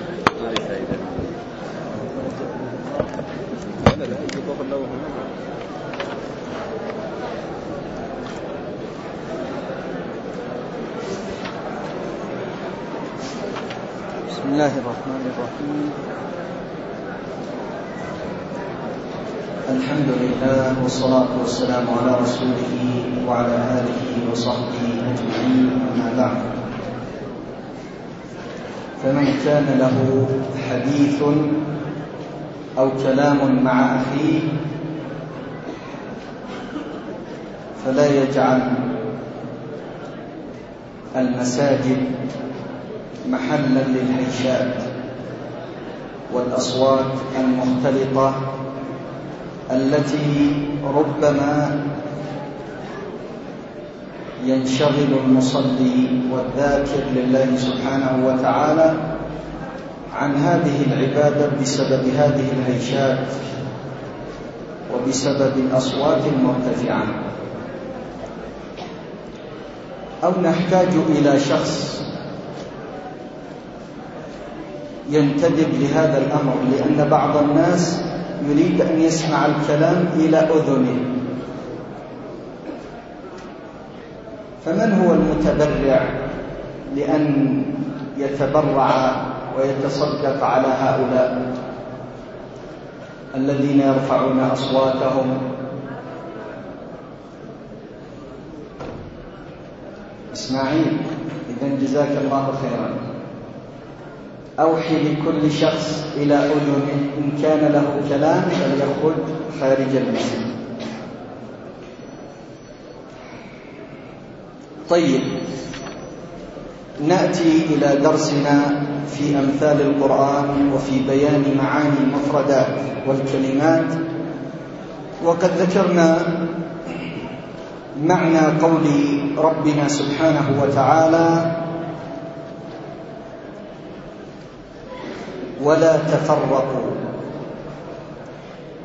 بسم الله الرحمن الرحيم. الحمد لله والصلاة والسلام على رسوله وعلى آله وصحبه أجمعين أما بعد. فمن كان له حديث أو كلام مع أخيه فلا يجعل المساجد محلا للهيشات والأصوات المختلطة التي ربما ينشغل المصلي والذاكر لله سبحانه وتعالى عن هذه العبادة بسبب هذه الهيشات وبسبب الأصوات المرتفعة. أو نحتاج إلى شخص ينتدب لهذا الأمر لأن بعض الناس يريد أن يسمع الكلام إلى أذنه. فمن هو المتبرع لأن يتبرع ويتصدق على هؤلاء الذين يرفعون أصواتهم؟ إسماعيل إذا جزاك الله خيرا. أوحي لكل شخص إلى أذنه إن كان له كلام فليخرج خارج المسجد. طيب. نأتي إلى درسنا في أمثال القرآن وفي بيان معاني المفردات والكلمات. وقد ذكرنا معنى قول ربنا سبحانه وتعالى ولا تفرقوا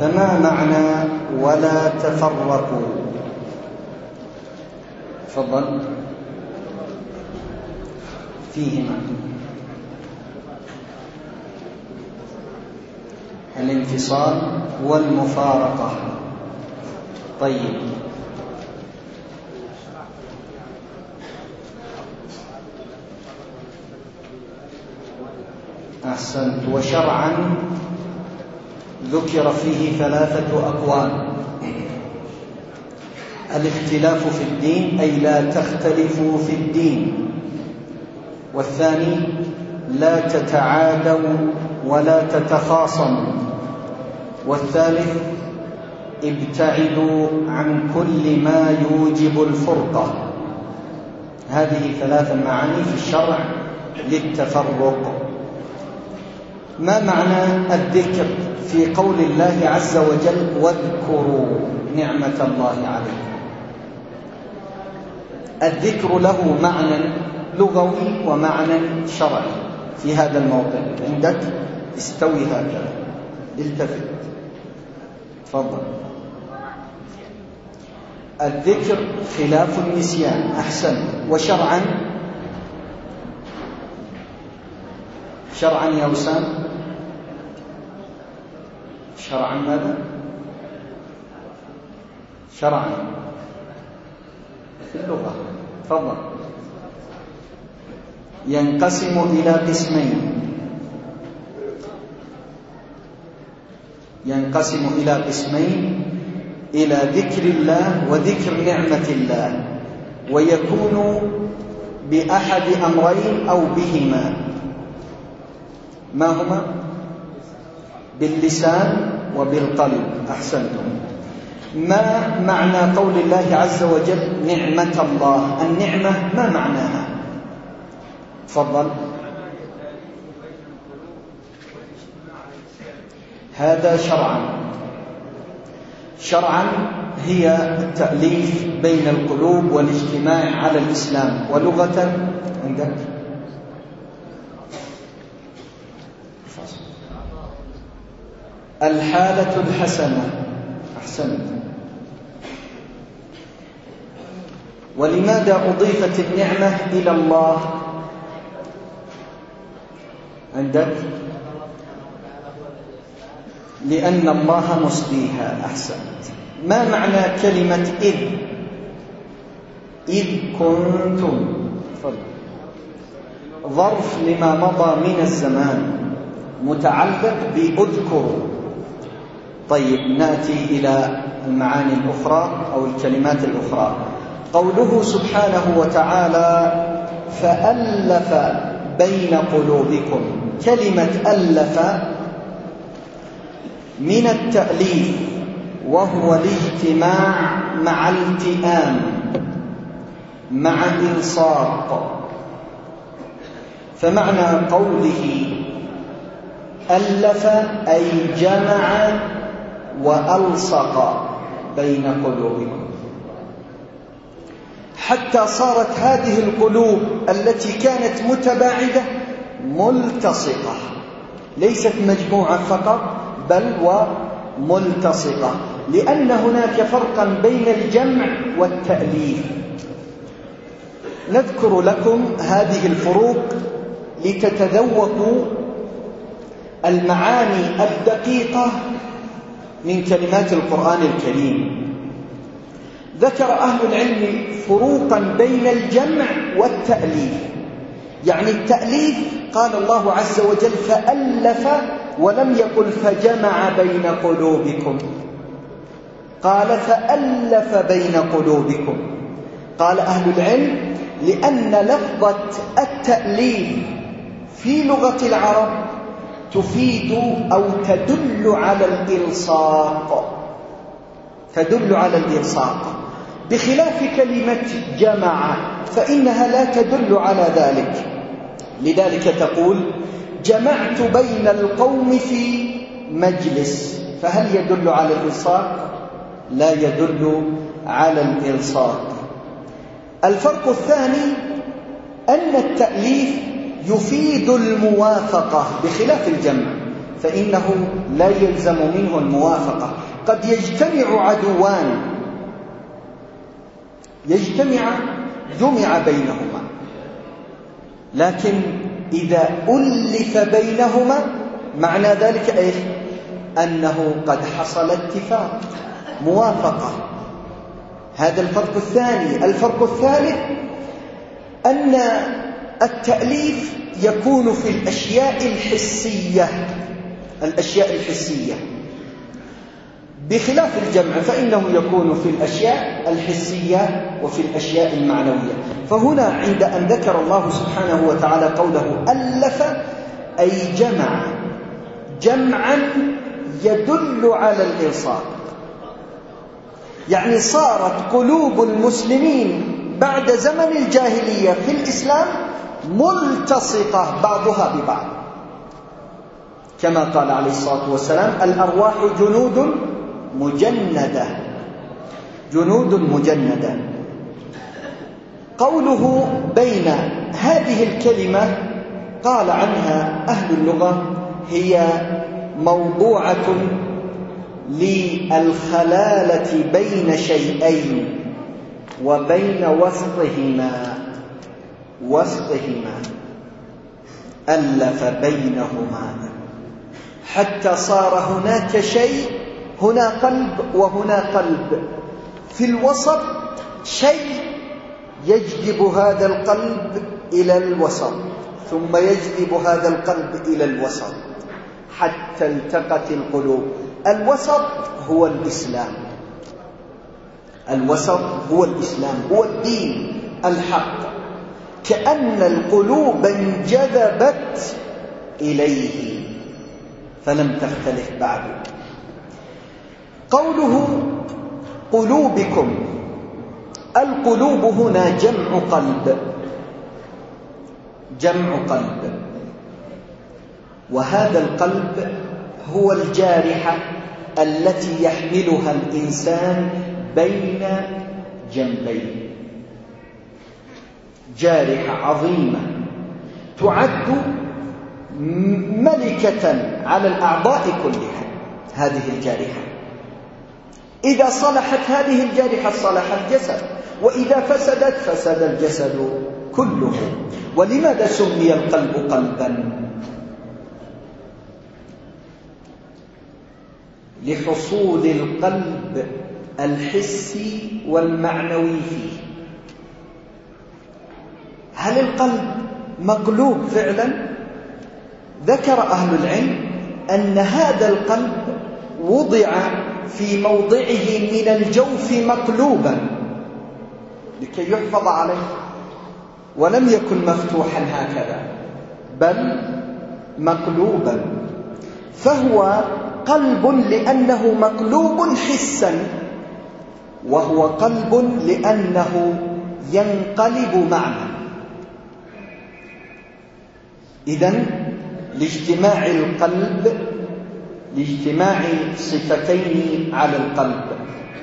فما معنى ولا تفرقوا تفضل. فيهما. الانفصال والمفارقة. طيب. أحسنت. وشرعا ذكر فيه ثلاثة أقوال. الاختلاف في الدين أي لا تختلفوا في الدين. والثاني لا تتعادوا ولا تتخاصموا. والثالث ابتعدوا عن كل ما يوجب الفرقة. هذه ثلاث معاني في الشرع للتفرق. ما معنى الذكر؟ في قول الله عز وجل واذكروا نعمة الله عليكم. الذكر له معنى لغوي ومعنى شرعي في هذا الموضع عندك استوي هكذا. التفت. تفضل. الذكر خلاف النسيان أحسن. وشرعا؟ شرعا يا وسام شرعا ماذا؟ شرعا. في اللغة. تفضل. ينقسم إلى قسمين. ينقسم إلى قسمين إلى ذكر الله وذكر نعمة الله ويكون بأحد أمرين أو بهما. ما هما؟ باللسان وبالقلب. أحسنتم. ما معنى قول الله عز وجل نعمة الله؟ النعمة ما معناها؟ تفضل. هذا شرعا. شرعا هي التأليف بين القلوب والاجتماع على الإسلام. ولغة عندك؟ الحالة الحسنة. أحسنت. ولماذا أضيفت النعمة إلى الله؟ عندك؟ لأن الله مصديها أحسنت ما معنى كلمة إذ؟ إذ كنتم. ظرف لما مضى من الزمان. متعلق بأذكروا طيب نأتي إلى المعاني الأخرى أو الكلمات الأخرى. قوله سبحانه وتعالى فألف بين قلوبكم. كلمة ألف من التأليف وهو الاجتماع مع التئام مع إلصاق فمعنى قوله ألف أي جمع وألصق بين قلوبكم. حتى صارت هذه القلوب التي كانت متباعدة ملتصقة. ليست مجموعة فقط بل وملتصقة. لأن هناك فرقا بين الجمع والتأليف. نذكر لكم هذه الفروق لتتذوقوا المعاني الدقيقة من كلمات القرآن الكريم. ذكر أهل العلم فروقا بين الجمع والتأليف. يعني التأليف قال الله عز وجل فألف ولم يقل فجمع بين قلوبكم. قال فألف بين قلوبكم. قال أهل العلم لأن لفظة التأليف في لغة العرب تفيد أو تدل على الإلصاق. تدل على الإلصاق. بخلاف كلمة جمع فإنها لا تدل على ذلك. لذلك تقول جمعت بين القوم في مجلس. فهل يدل على الإلصاق؟ لا يدل على الإلصاق. الفرق الثاني أن التأليف يفيد الموافقة بخلاف الجمع فإنه لا يلزم منه الموافقة. قد يجتمع عدوان يجتمع جمع بينهما. لكن إذا ألف بينهما معنى ذلك إيش؟ أنه قد حصل اتفاق موافقة. هذا الفرق الثاني. الفرق الثالث أن التأليف يكون في الأشياء الحسية. الأشياء الحسية. بخلاف الجمع فإنه يكون في الأشياء الحسية وفي الأشياء المعنوية. فهنا عند أن ذكر الله سبحانه وتعالى قوله ألف أي جمع. جمعا يدل على الإلصاق يعني صارت قلوب المسلمين بعد زمن الجاهلية في الإسلام ملتصقة بعضها ببعض. كما قال عليه الصلاة والسلام الأرواح جنود مجندة. جنود مجندة. قوله بين هذه الكلمة قال عنها أهل اللغة هي موضوعة للخلالة بين شيئين وبين وسطهما. وسطهما. ألف بينهما. حتى صار هناك شيء هنا قلب وهنا قلب. في الوسط شيء يجذب هذا القلب إلى الوسط ثم يجذب هذا القلب إلى الوسط حتى التقت القلوب. الوسط هو الإسلام. الوسط هو الإسلام هو الدين الحق. كأن القلوب انجذبت إليه فلم تختلف بعد قوله قلوبكم. القلوب هنا جمع قلب. جمع قلب. وهذا القلب هو الجارحة التي يحملها الإنسان بين جنبيه جارحة عظيمة تعد ملكة على الأعضاء كلها. هذه الجارحة. إذا صلحت هذه الجارحة صلح الجسد وإذا فسدت فسد الجسد كله. ولماذا سمي القلب قلبا؟ لحصول القلب الحسي والمعنوي فيه. هل القلب مقلوب فعلا؟ ذكر أهل العلم أن هذا القلب وضع في موضعه من الجوف مقلوبا لكي يحفظ عليه ولم يكن مفتوحا هكذا بل مقلوبا. فهو قلب لأنه مقلوب حسا وهو قلب لأنه ينقلب معنى إذا لاجتماع القلب لاجتماع صفتين على القلب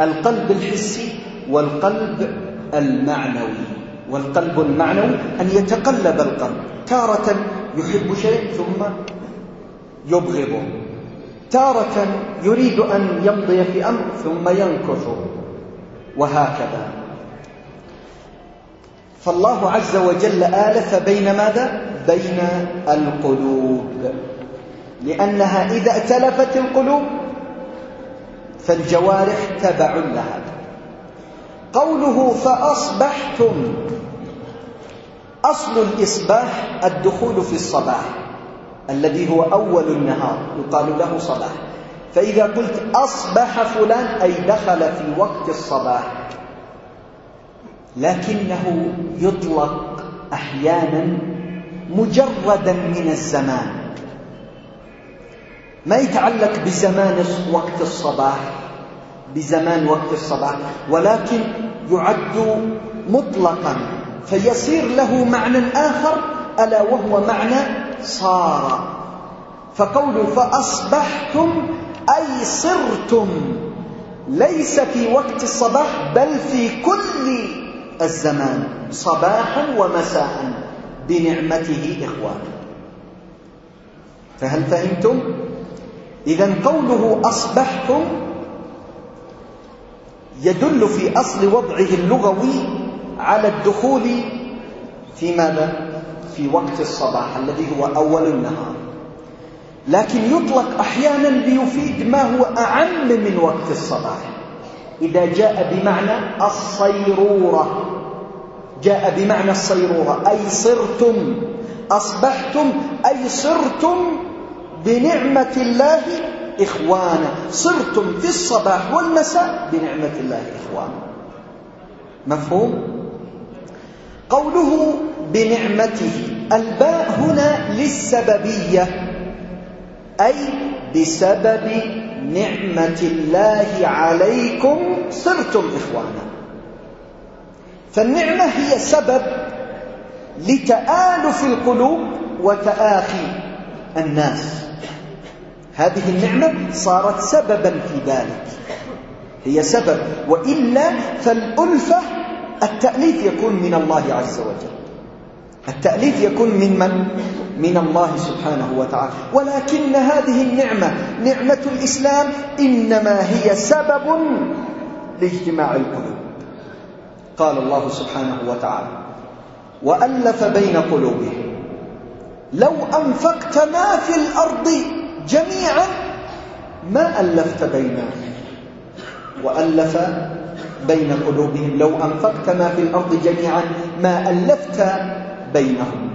القلب الحسي والقلب المعنوي. والقلب المعنوي أن يتقلب القلب. تارة يحب شيء ثم يبغضه. تارة يريد أن يمضي في أمر ثم ينكث وهكذا. فالله عز وجل آلف بين ماذا؟ بين القلوب. لأنها إذا ائتلفت القلوب فالجوارح تبع لها. قوله فأصبحتم أصل الإصباح الدخول في الصباح الذي هو أول النهار يقال له صباح. فإذا قلت أصبح فلان أي دخل في وقت الصباح لكنه يطلق أحيانا مجردا من الزمان. ما يتعلق بزمان وقت الصباح؟ بزمان وقت الصباح. ولكن يعد مطلقا فيصير له معنى آخر ألا وهو معنى صار. فقول فأصبحتم أي صرتم. ليس في وقت الصباح بل في كل الزمان. صباحا ومساء. بنعمته إخوانا فهل فهمتم؟ إذا قوله أصبحتم يدل في أصل وضعه اللغوي على الدخول في ماذا؟ في وقت الصباح الذي هو أول النهار. لكن يطلق أحيانا ليفيد ما هو أعم من وقت الصباح. إذا جاء بمعنى الصيرورة. جاء بمعنى الصيرورة. أي صرتم. أصبحتم. أي صرتم بنعمة الله إخوانا. صرتم في الصباح والمساء بنعمة الله إخوانا. مفهوم؟ قوله بنعمته الباء هنا للسببية أي بسبب نعمة الله عليكم صرتم إخوانا. فالنعمة هي سبب لتآلف القلوب وتآخي الناس. هذه النعمة صارت سببا في ذلك. هي سبب. وإلا فالألفة التأليف يكون من الله عز وجل. التأليف يكون من من؟ من الله سبحانه وتعالى. ولكن هذه النعمة نعمة الإسلام إنما هي سبب لاجتماع القلوب. قال الله سبحانه وتعالى وألف بين قلوبهم لو أنفقت ما في الأرض جميعا ما ألفت بينهم وألف بين قلوبهم. لو أنفقت ما في الأرض جميعا ما ألفت بينهم.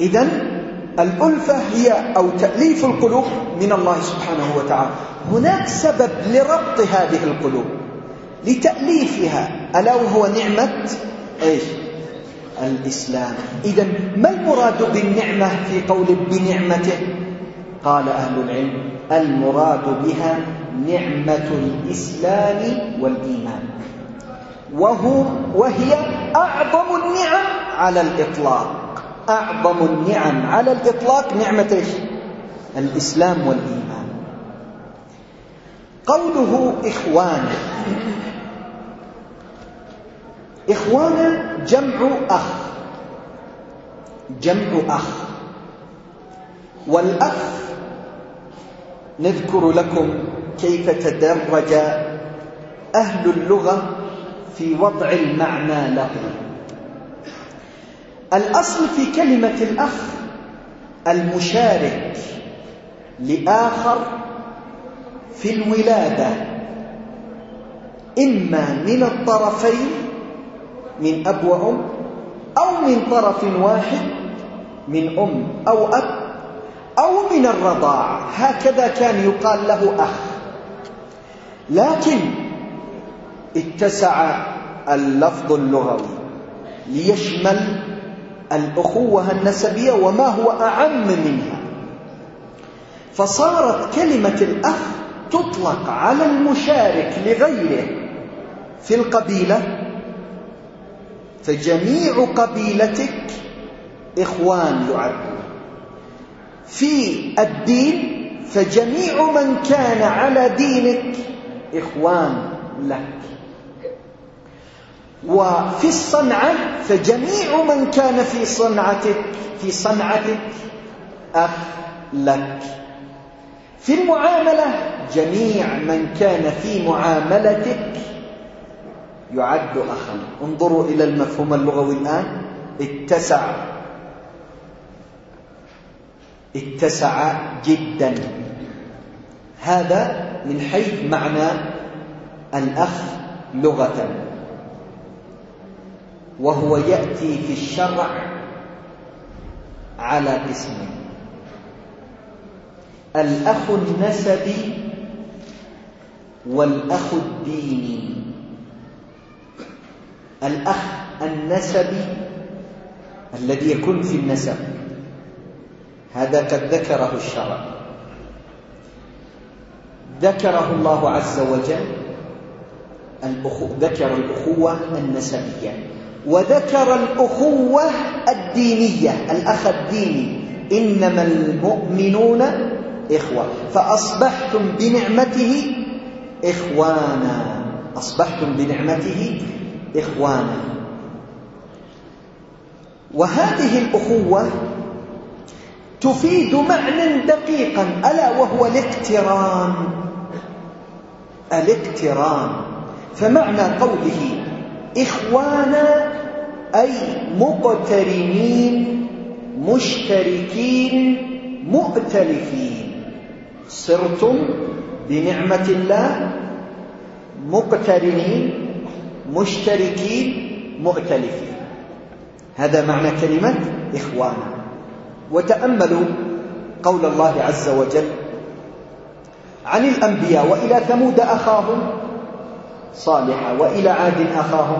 إذا الألفة هي أو تأليف القلوب من الله سبحانه وتعالى. هناك سبب لربط هذه القلوب لتأليفها ألا وهو نعمة إيش؟ الإسلام. إذا ما المراد بالنعمة في قول بنعمته؟ قال أهل العلم المراد بها نعمة الإسلام والإيمان. وهو وهي أعظم النعم على الإطلاق. أعظم النعم على الإطلاق نعمة؟ الإسلام والإيمان. قوله إخوان. إخوانا جمع أخ. جمع أخ. والأخ نذكر لكم كيف تدرج أهل اللغة في وضع المعنى له. الأصل في كلمة الأخ المشارك لآخر في الولادة إما من الطرفين من أب وأم أو من طرف واحد من أم أو أب أو من الرضاع. هكذا كان يقال له أخ. لكن اتسع اللفظ اللغوي ليشمل الأخوة النسبية وما هو أعم منها. فصارت كلمة الأخ تطلق على المشارك لغيره في القبيلة فجميع قبيلتك إخوان يعدون في الدين فجميع من كان على دينك إخوان لك. وفي الصنعة فجميع من كان في صنعتك في صنعتك أخ لك. في المعاملة جميع من كان في معاملتك يعد أخا. انظروا إلى المفهوم اللغوي الآن. اتسع. اتسع جدا. هذا من حيث معنى الأخ لغة. وهو يأتي في الشرع على اسمه. الأخ النسبي والأخ الديني. الأخ النسبي الذي يكون في النسب. هذا قد ذكره الشرع. ذكره الله عز وجل ذكر الأخوة النسبية وذكر الأخوة الدينية الأخ الديني. إنما المؤمنون إخوة. فأصبحتم بنعمته إخوانا. أصبحتم بنعمته إخوانا وهذه الأخوة تفيد معنى دقيقا ألا وهو الاقتران. الاقتران. فمعنى قوله إخوانا أي مقترنين مشتركين مؤتلفين. صرتم بنعمة الله مقترنين؟ مشتركين مؤتلفين. هذا معنى كلمة إخوانا وتأملوا قول الله عز وجل عن الأنبياء وإلى ثمود أخاهم صالحا وإلى عاد أخاهم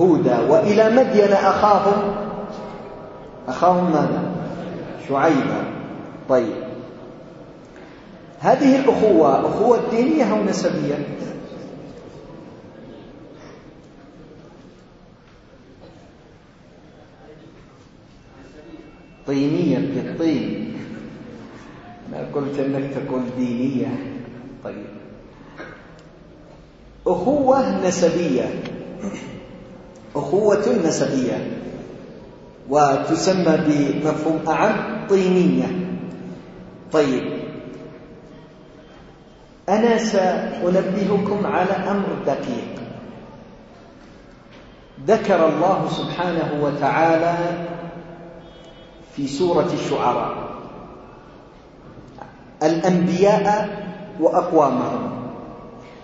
هودا وإلى مدين أخاهم أخاهم ماذا؟ شعيبا. طيب. هذه الأخوة أخوة دينية أو نسبية طينية بالطين ما قلت أنك تقول دينية. طيب. أخوة نسبية. أخوة نسبية. وتسمى بمفهوم أعم طينية. طيب. أنا سأنبهكم على أمر دقيق. ذكر الله سبحانه وتعالى في سورة الشعراء. الأنبياء وأقوامهم.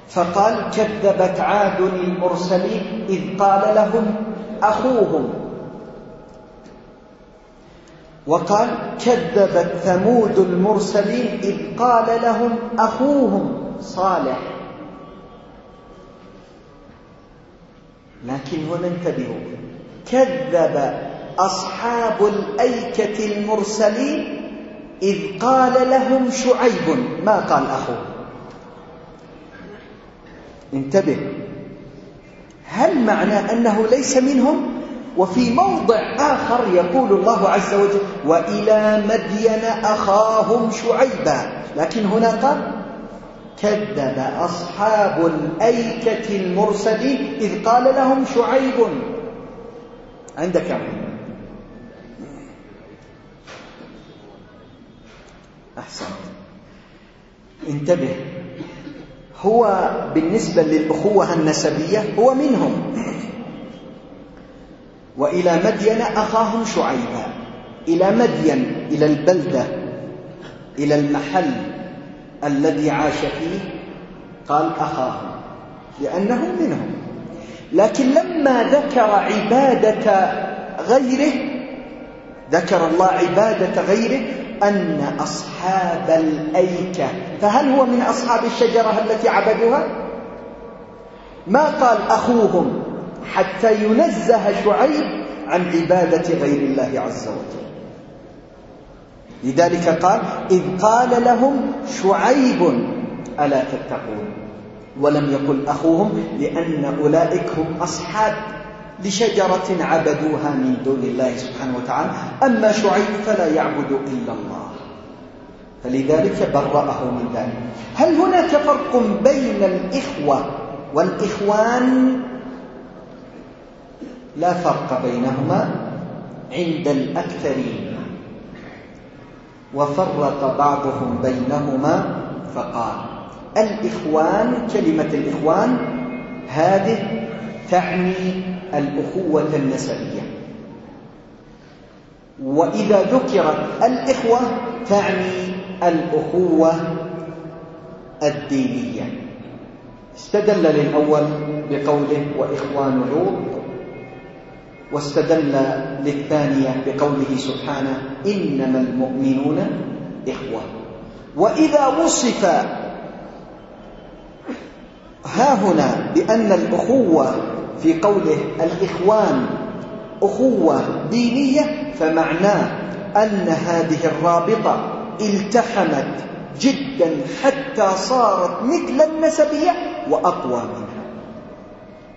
فقال كذبت عاد المرسلين إذ قال لهم أخوهم. وقال كذبت ثمود المرسلين إذ قال لهم أخوهم صالح. لكن هنا انتبهوا. كذب أصحاب الأيكة المرسلين إذ قال لهم شعيب ما قال أخوه انتبه. هل معنى أنه ليس منهم؟ وفي موضع آخر يقول الله عز وجل وإلى مدين أخاهم شعيبا لكن هنا قال كذب أصحاب الأيكة المرسلين إذ قال لهم شعيب عندك أحسنت انتبه. هو بالنسبة للأخوة النسبية هو منهم. وإلى مدين أخاهم شعيبا. إلى مدين إلى البلدة إلى المحل الذي عاش فيه قال أخاهم لأنهم منهم. لكن لما ذكر عبادة غيره ذكر الله عبادة غيره أن أصحاب الأيكة فهل هو من أصحاب الشجرة التي عبدوها؟ ما قال أخوهم حتى ينزه شعيب عن عبادة غير الله عز وجل لذلك قال إذ قال لهم شعيب ألا تتقون ولم يقل أخوهم لأن أولئك هم أصحاب لشجرة عبدوها من دون الله سبحانه وتعالى. أما شعيب فلا يعبد إلا الله. فلذلك برأه من ذلك. هل هناك فرق بين الإخوة والإخوان؟ لا فرق بينهما عند الأكثرين. وفرق بعضهم بينهما فقال الإخوان كلمة الإخوان هذه تعني الأخوة النسبية. وإذا ذكرت الإخوة تعني الأخوة الدينية. استدل للأول بقوله وإخوان لوط واستدل للثانية بقوله سبحانه إنما المؤمنون إخوة. وإذا وصف ها هنا بأن الأخوة في قوله الإخوان أخوة دينية فمعناه أن هذه الرابطة التحمت جدا حتى صارت مثل النسبية وأقوى منها.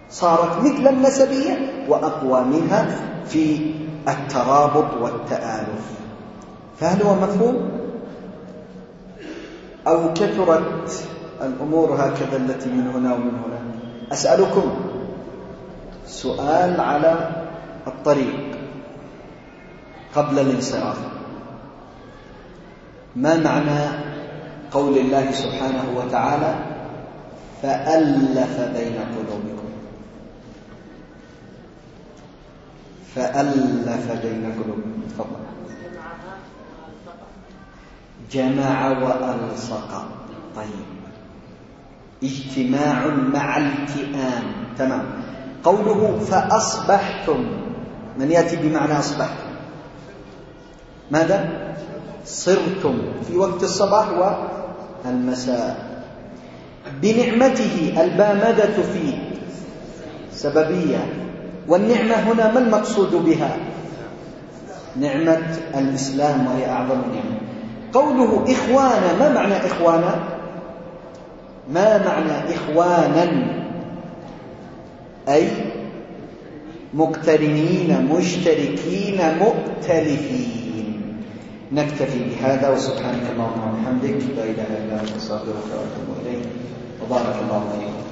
صارت مثل النسبية وأقوى منها في الترابط والتآلف. فهل هو مفهوم؟ أو كثرت الأمور هكذا التي من هنا ومن هنا؟ أسألكم. سؤال على الطريق قبل الانصراف. ما معنى قول الله سبحانه وتعالى فألف بين قلوبكم؟ فألف بين قلوبكم. تفضل. جمع وألصق. طيب. اجتماع مع التئام تمام. قوله فأصبحتم. من يأتي بمعنى أصبحتم؟ ماذا؟ صرتم في وقت الصباح والمساء. بنعمته البامدة فيه سببية. والنعمة هنا ما المقصود بها؟ نعمة الإسلام وهي أعظم نعمة. قوله إخوانا ما معنى إخوانا؟ ما معنى إخوانا؟ أي مقترنين مشتركين مؤتلفين. نكتفي بهذا وسبحانك اللهم وبحمدك لا إله إلا أنت أستغفرك وأتوب إليك. وبارك الله فيكم